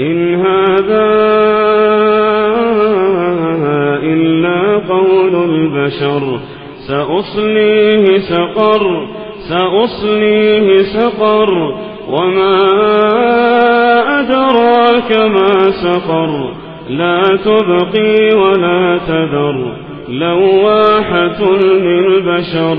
إن هذا إلا قول البشر. سأصليه سقر سأصليه سقر. وما أدراك ما سقر. لا تبقي ولا تذر. لواحة للبشر.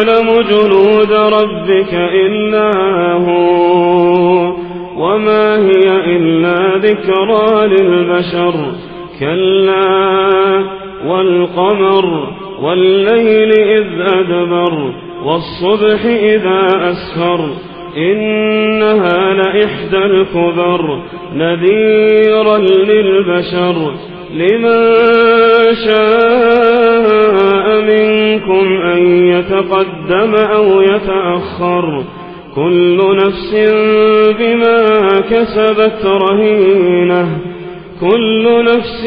يعلم جنود ربك إلا هو وما هي إلا ذكرى للبشر كلا والقمر والليل إذ أدبر والصبح إذا أسفر إنها لإحدى الكبر نذيرا للبشر لمن شاء منكم أن يتقدم أو يتأخر كل نفس بما كسبت رهينة كل نفس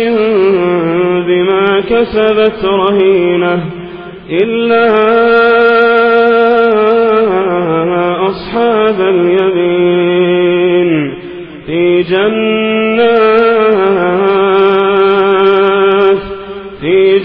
بما كسبت رهينة إلا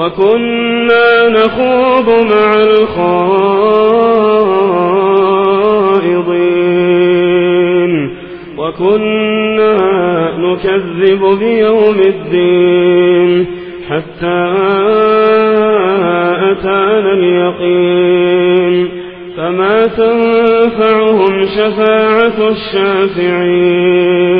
وكنا نخوض مع الخائضين وكنا نكذب بيوم الدين حتى أتانا اليقين فما تنفعهم شفاعة الشافعين